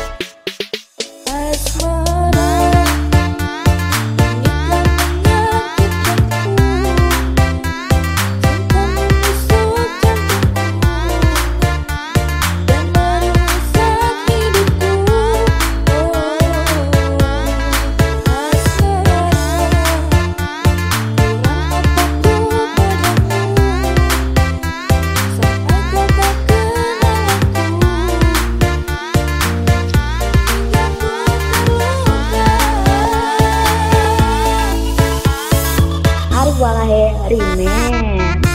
Walahe Man.